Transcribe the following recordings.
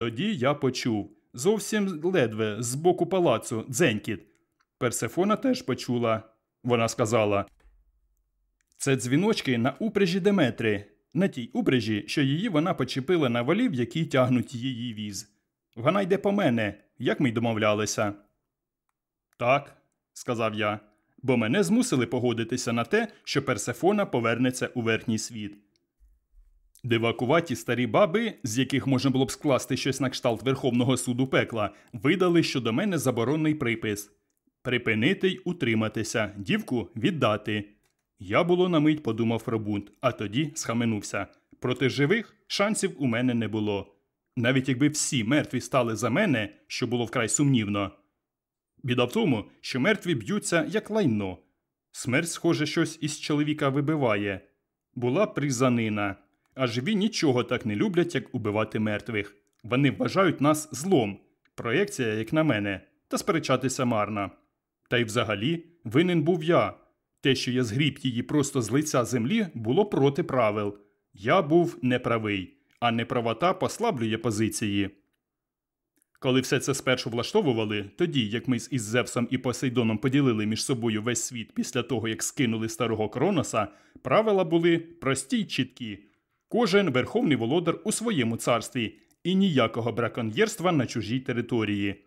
Тоді я почув зовсім ледве з боку палацу дзенькіт. Персефона теж почула. Вона сказала: Це дзвіночки на упряжі Деметри, на тій упряжі, що її вона почепила на волів, які тягнуть її віз. Вона йде по мене, як ми й домовлялися. Так, сказав я, бо мене змусили погодитися на те, що Персефона повернеться у верхній світ. Дивакуваті старі баби, з яких можна було б скласти щось на кшталт Верховного суду пекла, видали щодо мене заборонний припис припинити й утриматися, дівку віддати. Я було на мить подумав про бунт, а тоді схаменувся. Проти живих шансів у мене не було. Навіть якби всі мертві стали за мене, що було вкрай сумнівно. Біда в тому, що мертві б'ються як лайно. Смерть, схоже, щось із чоловіка вибиває. Була призанина. А живі нічого так не люблять, як убивати мертвих. Вони вважають нас злом, проєкція, як на мене, та сперечатися марно. Та й взагалі винен був я. Те, що я згріб її просто з лиця землі, було проти правил. Я був неправий, а неправота послаблює позиції. Коли все це спершу влаштовували, тоді, як ми з Іззевсом і Посейдоном поділили між собою весь світ після того, як скинули старого Кроноса, правила були прості й чіткі. Кожен верховний володар у своєму царстві і ніякого браконьєрства на чужій території.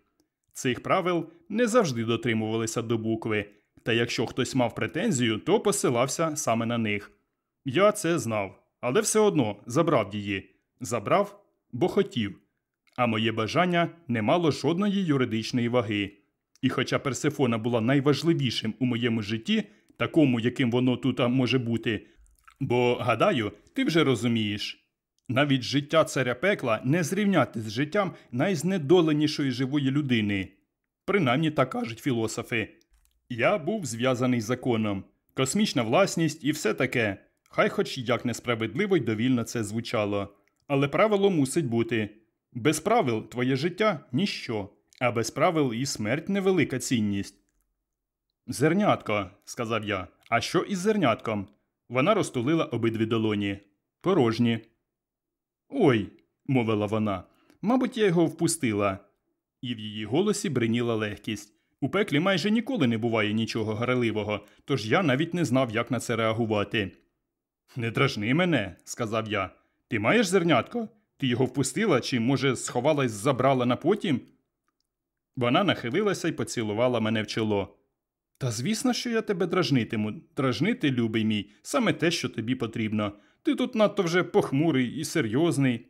Цих правил не завжди дотримувалися до букви, та якщо хтось мав претензію, то посилався саме на них. Я це знав, але все одно забрав її. Забрав, бо хотів. А моє бажання не мало жодної юридичної ваги. І хоча Персефона була найважливішим у моєму житті, такому, яким воно тут може бути, бо, гадаю, ти вже розумієш. Навіть життя царя пекла не зрівняти з життям найзнедоленішої живої людини. Принаймні так кажуть філософи. Я був зв'язаний законом, космічна власність і все таке. Хай хоч як несправедливо й довільно це звучало. Але правило мусить бути без правил твоє життя ніщо, а без правил і смерть невелика цінність. Зернятко, сказав я. А що із зернятком? Вона розтулила обидві долоні. Порожні. Ой, мовила вона. Мабуть, я його впустила. І в її голосі бриніла легкість. У пеклі майже ніколи не буває нічого гарливого, тож я навіть не знав, як на це реагувати. Не дражни мене, сказав я. Ти маєш зернятко? Ти його впустила чи, може, сховалась, забрала на потім? Вона нахилилася і поцілувала мене в чоло. Та звісно, що я тебе дражнитиму. Дражнити, любий мій, саме те, що тобі потрібно. Ти тут надто вже похмурий і серйозний.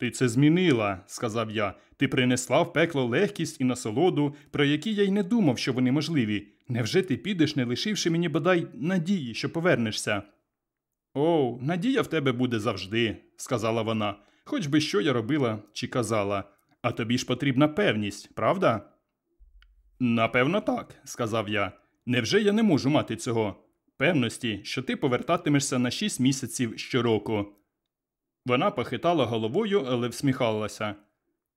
Ти це змінила, сказав я. Ти принесла в пекло легкість і насолоду, про які я й не думав, що вони можливі. Невже ти підеш, не лишивши мені бодай надії, що повернешся? О, надія в тебе буде завжди, сказала вона, хоч би що я робила чи казала. А тобі ж потрібна певність, правда? Напевно, так, сказав я. Невже я не можу мати цього? Певності, що ти повертатимешся на шість місяців щороку. Вона похитала головою, але всміхалася.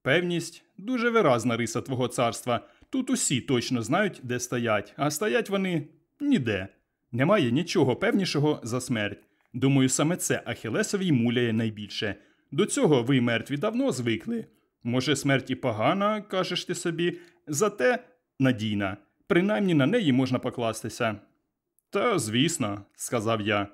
Певність дуже виразна риса твого царства. Тут усі точно знають, де стоять, а стоять вони ніде. Немає нічого певнішого за смерть. Думаю, саме це Ахілесовій муляє найбільше. До цього ви мертві давно звикли. Може, смерть і погана, кажеш ти собі, зате надійна. Принаймні на неї можна покластися. Та, звісно, сказав я.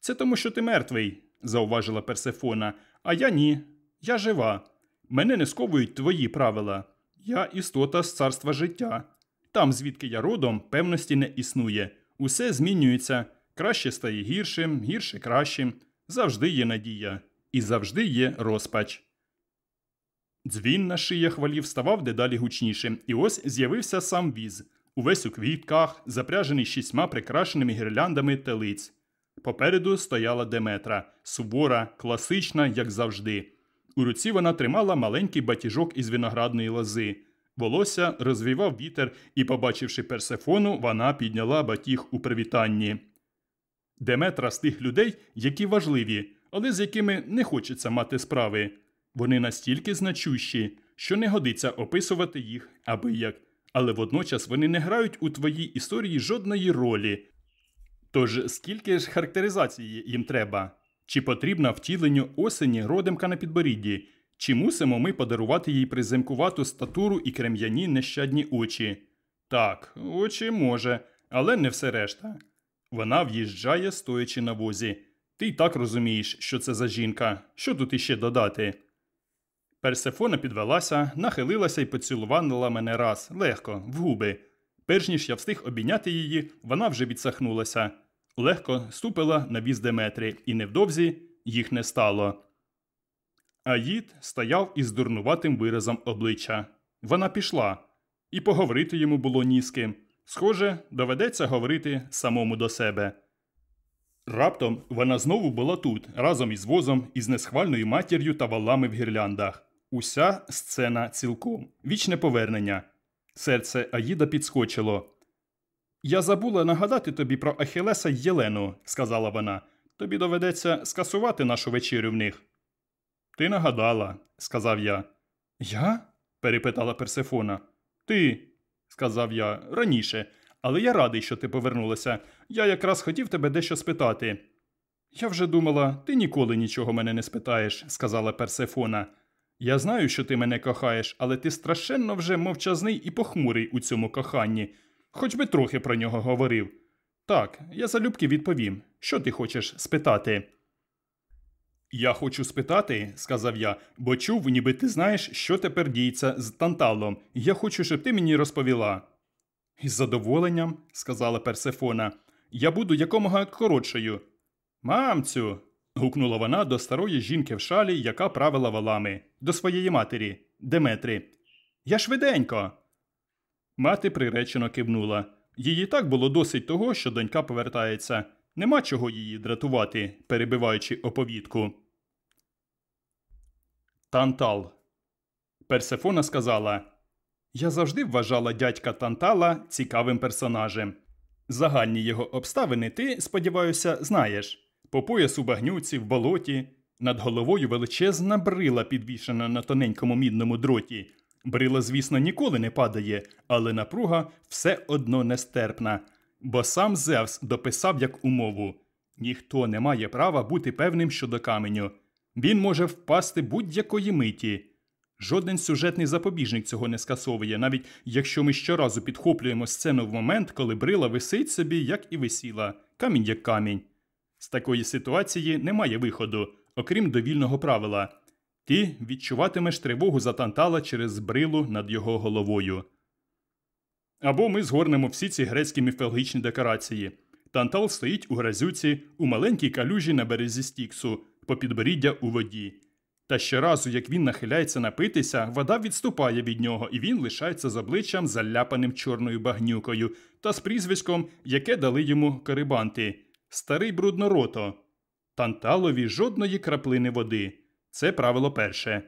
Це тому, що ти мертвий, зауважила Персефона, а я ні. Я жива. Мене не сковують твої правила. Я істота з царства життя. Там, звідки я родом, певності не існує. Усе змінюється. Краще стає гіршим, гірше кращим. Завжди є надія. І завжди є розпач. Дзвін на шиях валів ставав дедалі гучнішим, і ось з'явився сам віз, увесь у квітках, запряжений шістьма прикрашеними гірляндами телиць. Попереду стояла Деметра, сувора, класична, як завжди. У руці вона тримала маленький батіжок із виноградної лози. Волосся розвівав вітер, і, побачивши персефону, вона підняла батіг у привітанні. Деметра з тих людей, які важливі, але з якими не хочеться мати справи. Вони настільки значущі, що не годиться описувати їх аби як, але водночас вони не грають у твоїй історії жодної ролі. Тож скільки ж характеризації їм треба? Чи потрібна втіленню осені родимка на підборідді, Чи мусимо ми подарувати їй приземкувату статуру і крем'яні нещадні очі? Так, очі може, але не все решта. Вона в'їжджає, стоячи на возі. Ти й так розумієш, що це за жінка. Що тут іще додати? Персефона підвелася, нахилилася і поцілувала мене раз, легко, в губи. Перш ніж я встиг обійняти її, вона вже відсахнулася. Легко ступила на віз Деметри, і невдовзі їх не стало. Аїд стояв із дурнуватим виразом обличчя. Вона пішла, і поговорити йому було ні з ким. Схоже, доведеться говорити самому до себе. Раптом вона знову була тут, разом із возом, із несхвальною матір'ю та валами в гірляндах. Уся сцена цілком, вічне повернення. Серце Аїда підскочило. Я забула нагадати тобі про Ахілеса й Єлену, сказала вона. Тобі доведеться скасувати нашу вечерю в них. Ти нагадала, сказав я. Я? перепитала Персефона. Ти, сказав я, раніше, але я радий, що ти повернулася. Я якраз хотів тебе дещо спитати. Я вже думала, ти ніколи нічого мене не спитаєш, сказала Персефона. Я знаю, що ти мене кохаєш, але ти страшенно вже мовчазний і похмурий у цьому коханні, хоч би трохи про нього говорив. Так, я залюбки відповім. Що ти хочеш спитати? Я хочу спитати, сказав я, бо чув, ніби ти знаєш, що тепер діється з танталом. Я хочу, щоб ти мені розповіла. Із задоволенням, сказала Персефона, я буду якомога коротшою. Мамцю. Гукнула вона до старої жінки в шалі, яка правила валами, до своєї матері, Деметри. Я швиденько. Мати приречено кивнула. Їй так було досить того, що донька повертається. Нема чого її дратувати, перебиваючи оповідку. Тантал. Персефона сказала Я завжди вважала дядька Тантала цікавим персонажем. Загальні його обставини ти, сподіваюся, знаєш по пояс у багнюці в болоті, над головою величезна брила підвішена на тоненькому мідному дроті. Брила, звісно, ніколи не падає, але напруга все одно нестерпна. Бо сам Зевс дописав як умову ніхто не має права бути певним щодо каменю. Він може впасти будь-якої миті. Жоден сюжетний запобіжник цього не скасовує, навіть якщо ми щоразу підхоплюємо сцену в момент, коли брила висить собі, як і висіла, камінь як камінь. З такої ситуації немає виходу, окрім довільного правила ти відчуватимеш тривогу за тантала через брилу над його головою. Або ми згорнемо всі ці грецькі міфологічні декорації. Тантал стоїть у грязюці, у маленькій калюжі на березі стіксу, по підборіддя у воді. Та щоразу, як він нахиляється напитися, вода відступає від нього, і він лишається з обличчям заляпаним чорною багнюкою та з прізвиськом, яке дали йому карибанти старий бруднорото. Танталові жодної краплини води. Це правило перше.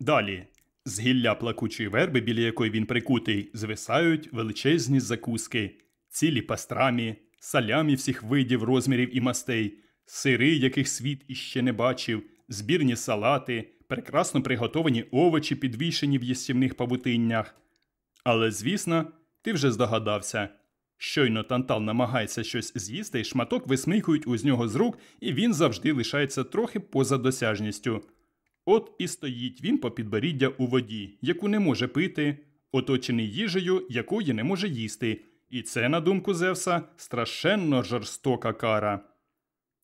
Далі. З гілля плакучої верби, біля якої він прикутий, звисають величезні закуски, цілі пастрамі, салямі всіх видів, розмірів і мастей, сири, яких світ іще не бачив, збірні салати, прекрасно приготовані овочі, підвішені в їстівних павутиннях. Але, звісно, ти вже здогадався. Щойно тантал намагається щось з'їсти, шматок висмикують з нього з рук, і він завжди лишається трохи поза досяжністю. От і стоїть він по підборіддя у воді, яку не може пити, оточений їжею, якої не може їсти, і це, на думку Зевса, страшенно жорстока кара.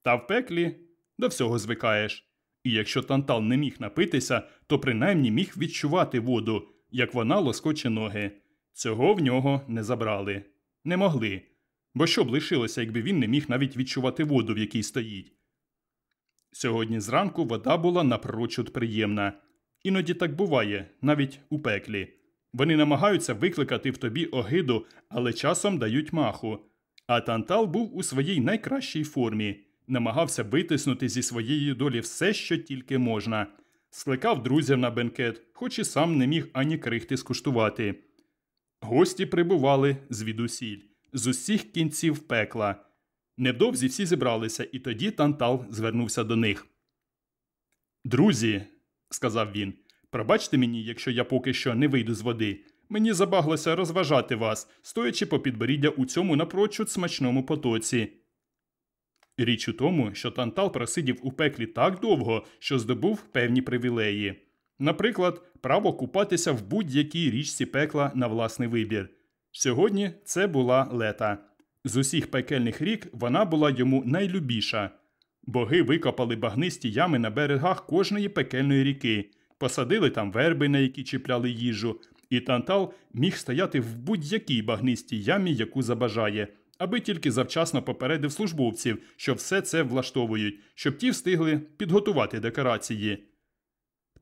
Та в пеклі до всього звикаєш. І якщо тантал не міг напитися, то принаймні міг відчувати воду, як вона лоскоче ноги. Цього в нього не забрали. Не могли. Бо що б лишилося, якби він не міг навіть відчувати воду, в якій стоїть. Сьогодні зранку вода була напрочуд приємна. Іноді так буває, навіть у пеклі. Вони намагаються викликати в тобі огиду, але часом дають маху. А Тантал був у своїй найкращій формі, намагався витиснути зі своєї долі все, що тільки можна, скликав друзів на бенкет, хоч і сам не міг ані крихти скуштувати. Гості прибували звідусіль, з усіх кінців пекла. Невдовзі всі зібралися, і тоді Тантал звернувся до них. Друзі, сказав він, пробачте мені, якщо я поки що не вийду з води. Мені забаглося розважати вас, стоячи по підборіддя у цьому напрочуд смачному потоці. Річ у тому, що Тантал просидів у пеклі так довго, що здобув певні привілеї. Наприклад, право купатися в будь-якій річці пекла на власний вибір. Сьогодні це була лета. З усіх пекельних рік вона була йому найлюбіша. Боги викопали багнисті ями на берегах кожної пекельної ріки, посадили там верби, на які чіпляли їжу, і Тантал міг стояти в будь-якій багнистій ямі, яку забажає, аби тільки завчасно попередив службовців, що все це влаштовують, щоб ті встигли підготувати декорації.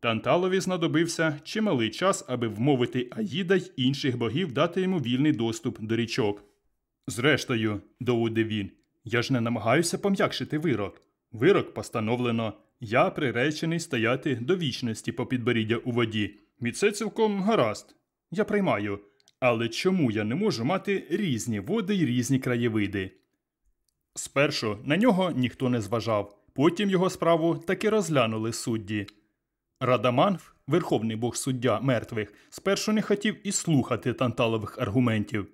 Танталові знадобився чималий час, аби вмовити Аїда й інших богів дати йому вільний доступ до річок. Зрештою, доводив він, я ж не намагаюся пом'якшити вирок. Вирок постановлено. Я приречений стояти до вічності по підборіддя у воді. І це цілком гаразд. Я приймаю. Але чому я не можу мати різні води й різні краєвиди? Спершу на нього ніхто не зважав, потім його справу таки розглянули судді. Радаманф, верховний бог суддя мертвих, спершу не хотів і слухати танталових аргументів.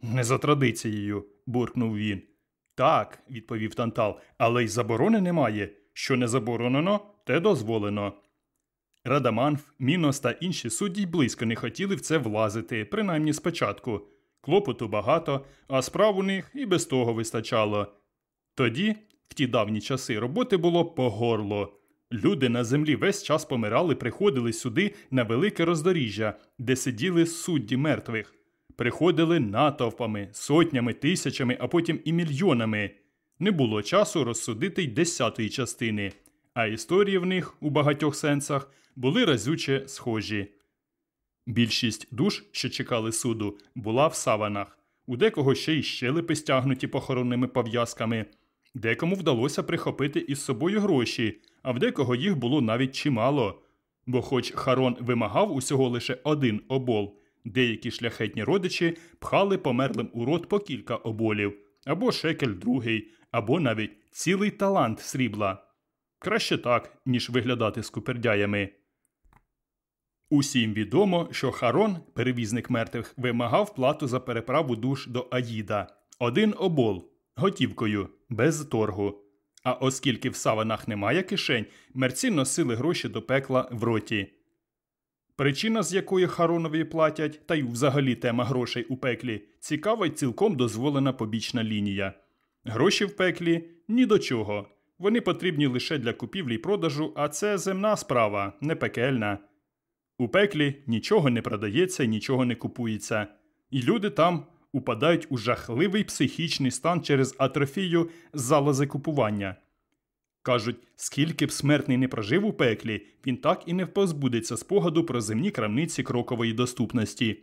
Не за традицією, буркнув він. Так, відповів Тантал, але й заборони немає. Що не заборонено, те дозволено. Радаманф, Мінос та інші судді близько не хотіли в це влазити, принаймні спочатку. Клопоту багато, а справ у них і без того вистачало. Тоді, в ті давні часи, роботи було по горло. Люди на землі весь час помирали, приходили сюди на велике роздоріжжя, де сиділи судді мертвих. Приходили натовпами, сотнями, тисячами, а потім і мільйонами. Не було часу розсудити й десятої частини, а історії в них у багатьох сенсах були разюче схожі. Більшість душ, що чекали суду, була в саванах, у декого ще й щелепи стягнуті похоронними пов'язками, декому вдалося прихопити із собою гроші, а в декого їх було навіть чимало. Бо, хоч Харон вимагав усього лише один обол, деякі шляхетні родичі пхали померлим у рот по кілька оболів, або шекель другий, або навіть цілий талант срібла. Краще так, ніж виглядати скупердяями. Усім відомо, що Харон, перевізник мертвих, вимагав плату за переправу душ до Аїда один обол готівкою, без торгу. А оскільки в саванах немає кишень, мерці носили гроші до пекла в роті. Причина, з якої Харонові платять, та й взагалі тема грошей у пеклі, цікава й цілком дозволена побічна лінія. Гроші в пеклі ні до чого. Вони потрібні лише для купівлі й продажу, а це земна справа, не пекельна. У пеклі нічого не продається, нічого не купується, і люди там упадають у жахливий психічний стан через атрофію залози купування. Кажуть, скільки б смертний не прожив у пеклі, він так і не позбудеться спогаду про земні крамниці крокової доступності.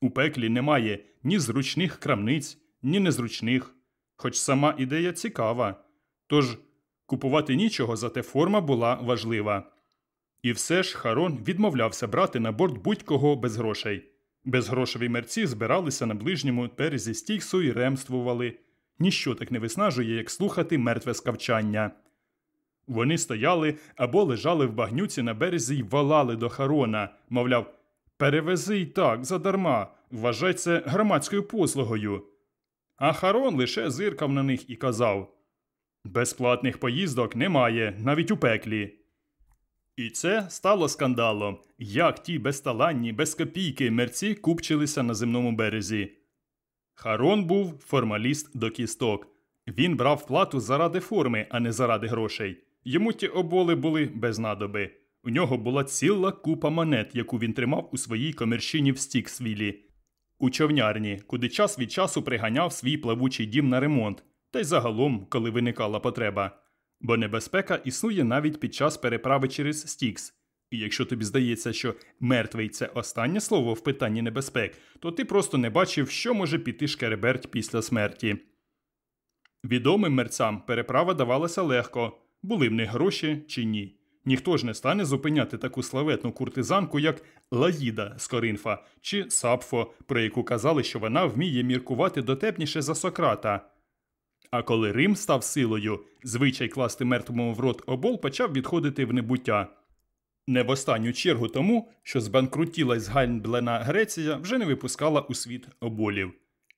У пеклі немає ні зручних крамниць, ні незручних, хоч сама ідея цікава. Тож купувати нічого, зате форма була важлива. І все ж Харон відмовлявся брати на борт будь-кого без грошей. Безгрошові мерці збиралися на ближньому березі стіксу і ремствували. Ніщо так не виснажує, як слухати мертве скавчання. Вони стояли або лежали в багнюці на березі й валали до Харона, мовляв, перевези й так, задарма, вважай це громадською послугою. А Харон лише зиркав на них і казав Безплатних поїздок немає, навіть у пеклі. І це стало скандалом, як ті безталанні, без копійки мерці купчилися на земному березі. Харон був формаліст до кісток. Він брав плату заради форми, а не заради грошей. Йому ті оболи були без надоби. У нього була ціла купа монет, яку він тримав у своїй комерщині в Стіксвілі. У човнярні, куди час від часу приганяв свій плавучий дім на ремонт, та й загалом, коли виникала потреба. Бо небезпека існує навіть під час переправи через Стікс. І якщо тобі здається, що мертвий це останнє слово в питанні небезпек, то ти просто не бачив, що може піти шкереберть після смерті. Відомим мерцям переправа давалася легко, були в них гроші чи ні. Ніхто ж не стане зупиняти таку славетну куртизанку, як Лаїда з Коринфа чи Сапфо, про яку казали, що вона вміє міркувати дотепніше за Сократа. А коли Рим став силою, звичай класти мертвому в рот обол почав відходити в небуття. Не в останню чергу тому, що збанкрутіла й зганьблена Греція вже не випускала у світ оболів.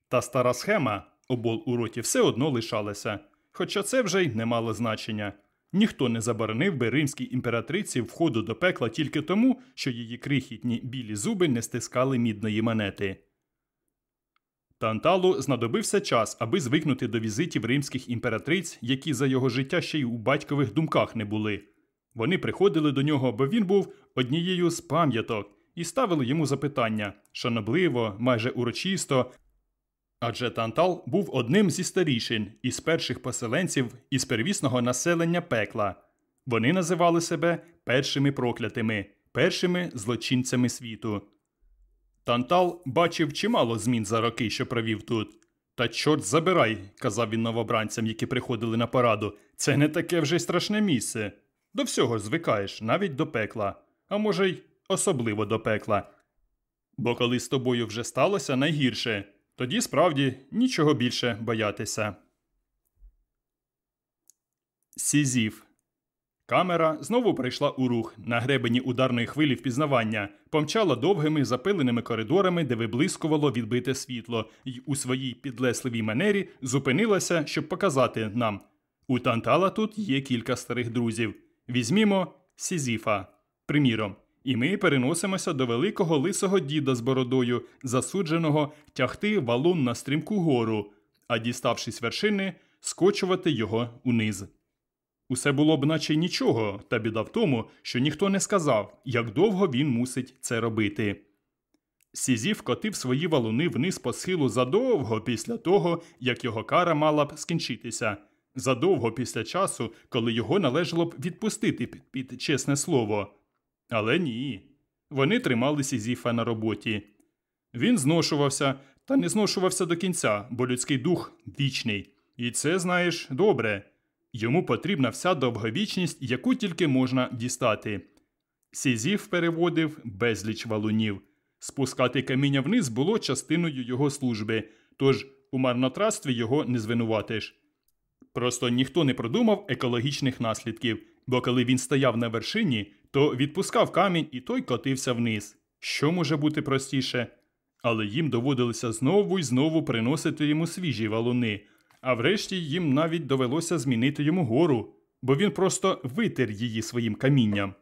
Та стара схема обол у роті все одно лишалася. Хоча це вже й не мало значення. Ніхто не заборонив би римській імператриці входу до пекла тільки тому, що її крихітні білі зуби не стискали мідної монети. Танталу знадобився час, аби звикнути до візитів римських імператриць, які за його життя ще й у батькових думках не були. Вони приходили до нього, бо він був однією з пам'яток, і ставили йому запитання шанобливо, майже урочисто. Адже Тантал був одним зі старішин із перших поселенців із первісного населення пекла. Вони називали себе першими проклятими, першими злочинцями світу. Тантал бачив чимало змін за роки, що провів тут. Та чорт забирай, казав він новобранцям, які приходили на пораду. Це не таке вже страшне місце. До всього звикаєш, навіть до пекла, а може й особливо до пекла. Бо коли з тобою вже сталося найгірше, тоді справді нічого більше боятися. Сізіф. Камера знову прийшла у рух на гребені ударної хвилі впізнавання, помчала довгими запиленими коридорами, де виблискувало відбите світло, і у своїй підлесливій манері зупинилася, щоб показати нам. У Тантала тут є кілька старих друзів. Візьмімо Сізіфа, приміром, і ми переносимося до великого лисого діда з бородою, засудженого тягти валун на стрімку гору, а діставшись вершини, скочувати його униз. Усе було б наче нічого, та біда в тому, що ніхто не сказав, як довго він мусить це робити. Сізів котив свої валуни вниз по схилу задовго після того, як його кара мала б скінчитися, задовго після часу, коли його належало б відпустити під, під чесне слово. Але ні. Вони тримали Сізіфа на роботі. Він зношувався, та не зношувався до кінця, бо людський дух вічний. І це, знаєш, добре. Йому потрібна вся довговічність, яку тільки можна дістати. Сізіф переводив безліч валунів. Спускати каміння вниз було частиною його служби, тож у марнотратстві його не звинуватиш. Просто ніхто не продумав екологічних наслідків, бо коли він стояв на вершині, то відпускав камінь і той котився вниз. Що може бути простіше? Але їм доводилося знову й знову приносити йому свіжі валуни, а врешті їм навіть довелося змінити йому гору, бо він просто витер її своїм камінням.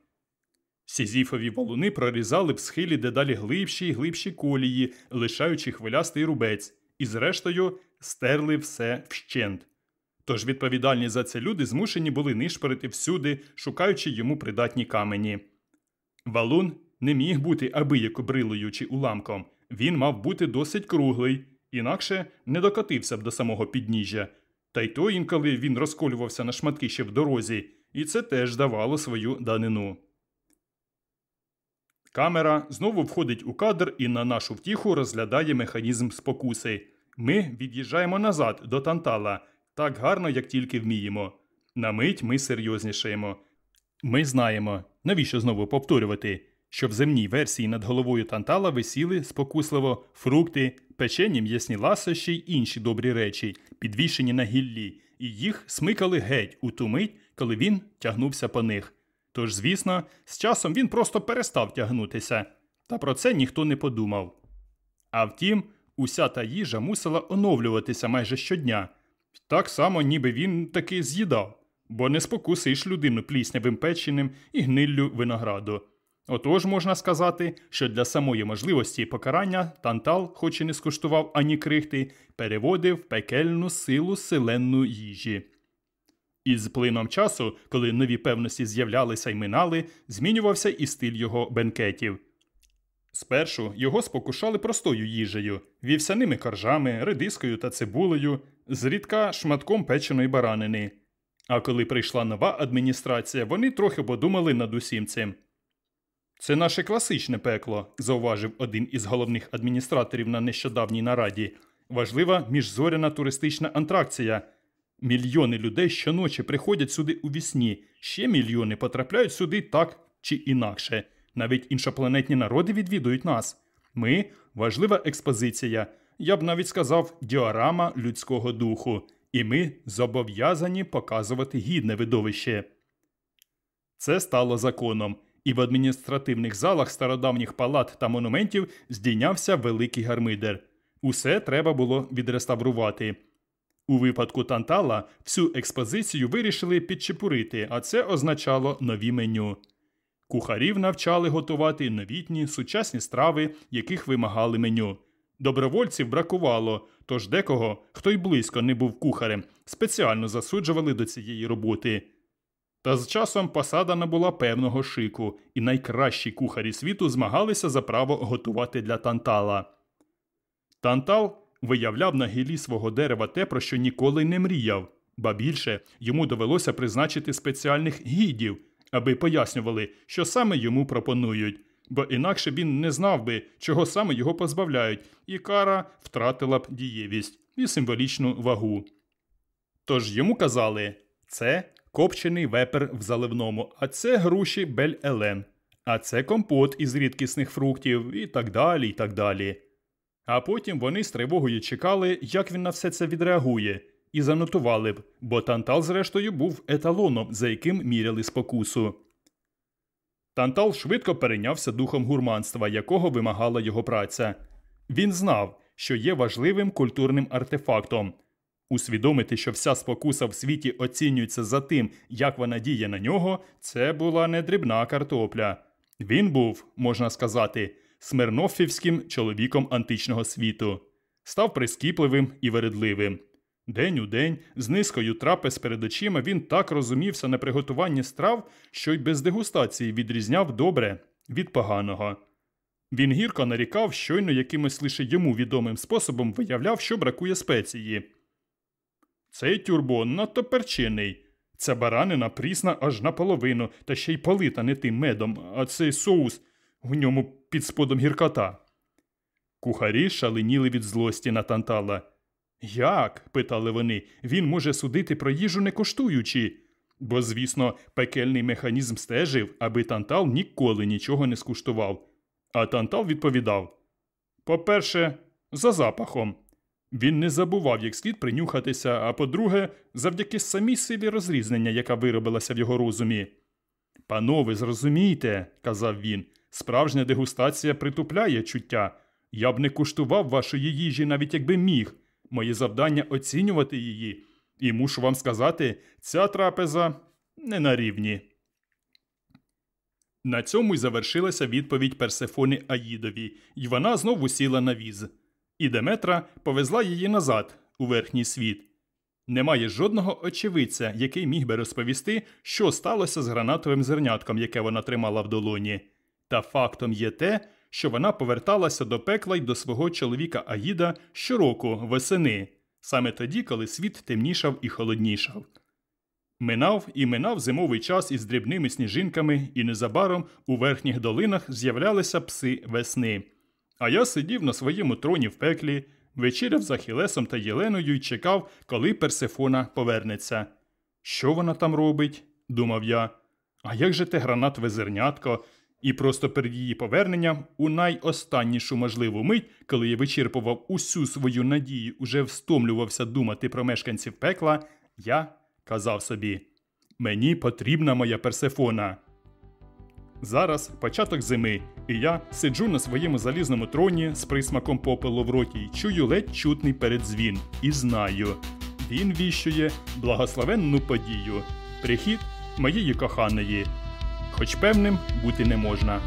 Сізіфові валуни прорізали в схилі дедалі глибші й глибші колії, лишаючи хвилястий рубець, і, зрештою, стерли все вщент. Тож відповідальні за це люди змушені були нишпорити всюди, шукаючи йому придатні камені. Валун не міг бути абияко брилою чи уламком, він мав бути досить круглий, інакше не докотився б до самого підніжжя. Та й то інколи він розколювався на шматки ще в дорозі, і це теж давало свою данину. Камера знову входить у кадр і на нашу втіху розглядає механізм спокуси. Ми від'їжджаємо назад до Тантала так гарно, як тільки вміємо. На мить ми серйознішаємо. Ми знаємо, навіщо знову повторювати, що в земній версії над головою Тантала висіли спокусливо фрукти, печені м'ясні ласощі й інші добрі речі, підвішені на гіллі, і їх смикали геть у ту мить, коли він тягнувся по них. Тож, звісно, з часом він просто перестав тягнутися, та про це ніхто не подумав. А втім, уся та їжа мусила оновлюватися майже щодня. Так само, ніби він таки з'їдав, бо не спокусиш людину пліснявим печеним і гниллю винограду. Отож можна сказати, що для самої можливості покарання Тантал, хоч і не скуштував ані крихти, переводив пекельну силу селенну їжі. Із плином часу, коли нові певності з'являлися й минали, змінювався і стиль його бенкетів. Спершу його спокушали простою їжею, вівсяними коржами, редискою та цибулею, зрідка шматком печеної баранини. А коли прийшла нова адміністрація, вони трохи подумали над усім цим. Це наше класичне пекло, зауважив один із головних адміністраторів на нещодавній нараді. Важлива міжзоряна туристична антракція. Мільйони людей щоночі приходять сюди у вісні, ще мільйони потрапляють сюди так чи інакше. Навіть іншопланетні народи відвідують нас. Ми важлива експозиція, я б навіть сказав, діорама людського духу, і ми зобов'язані показувати гідне видовище. Це стало законом, і в адміністративних залах стародавніх палат та монументів здійнявся великий гармидер. Усе треба було відреставрувати. У випадку Тантала всю експозицію вирішили підчепурити, а це означало нові меню. Кухарів навчали готувати новітні сучасні страви, яких вимагали меню. Добровольців бракувало, тож декого, хто й близько не був кухарем, спеціально засуджували до цієї роботи. Та з часом посада набула певного шику, і найкращі кухарі світу змагалися за право готувати для тантала. Тантал виявляв на гілі свого дерева те, про що ніколи не мріяв, ба більше йому довелося призначити спеціальних гідів, аби пояснювали, що саме йому пропонують, бо інакше він не знав би, чого саме його позбавляють, і кара втратила б дієвість і символічну вагу. Тож йому казали це копчений вепер в заливному, а це груші бель-елен, а це компот із рідкісних фруктів і так далі, і так далі. А потім вони з тривогою чекали, як він на все це відреагує, і занотували б, бо Тантал, зрештою, був еталоном, за яким міряли спокусу. Тантал швидко перейнявся духом гурманства, якого вимагала його праця. Він знав, що є важливим культурним артефактом. Усвідомити, що вся спокуса в світі оцінюється за тим, як вона діє на нього, це була не дрібна картопля. Він був, можна сказати, смирнофівським чоловіком античного світу, став прискіпливим і вередливим. День у день, з низкою трапез перед очима, він так розумівся на приготуванні страв, що й без дегустації відрізняв добре від поганого. Він гірко нарікав, щойно якимось лише йому відомим способом виявляв, що бракує спеції. Цей тюрбон надто перчений. Ця баранина прісна аж наполовину, та ще й полита не тим медом, а цей соус у ньому під сподом гіркота. Кухарі шаленіли від злості на тантала. Як? питали вони, він може судити про їжу не коштуючи. Бо, звісно, пекельний механізм стежив, аби тантал ніколи нічого не скуштував. А тантал відповідав: По-перше, за запахом. Він не забував як слід принюхатися, а по-друге, завдяки самій силі розрізнення, яка виробилася в його розумі. Панове, зрозумійте, казав він, справжня дегустація притупляє чуття. Я б не куштував вашої їжі, навіть якби міг. Моє завдання оцінювати її. І мушу вам сказати, ця трапеза не на рівні. На цьому й завершилася відповідь Персефони Аїдові, і вона знову сіла на віз. І Деметра повезла її назад, у верхній світ. Немає жодного очевидця, який міг би розповісти, що сталося з гранатовим зернятком, яке вона тримала в долоні. Та фактом є те, що вона поверталася до пекла й до свого чоловіка Аїда щороку весени, саме тоді, коли світ темнішав і холоднішав. Минав і минав зимовий час із дрібними сніжинками, і незабаром у верхніх долинах з'являлися пси весни. А я сидів на своєму троні в пеклі, вечеряв за Хілесом та Єленою і чекав, коли Персефона повернеться. Що вона там робить? думав я. А як же те гранатове зернятко? І просто перед її поверненням, у найостаннішу можливу мить, коли я вичерпував усю свою надію, уже встомлювався думати про мешканців пекла, я казав собі: мені потрібна моя персефона. Зараз початок зими, і я сиджу на своєму залізному троні з присмаком попелу в роті і чую ледь чутний передзвін. І знаю, він віщує благословенну подію, прихід моєї коханої, хоч певним бути не можна.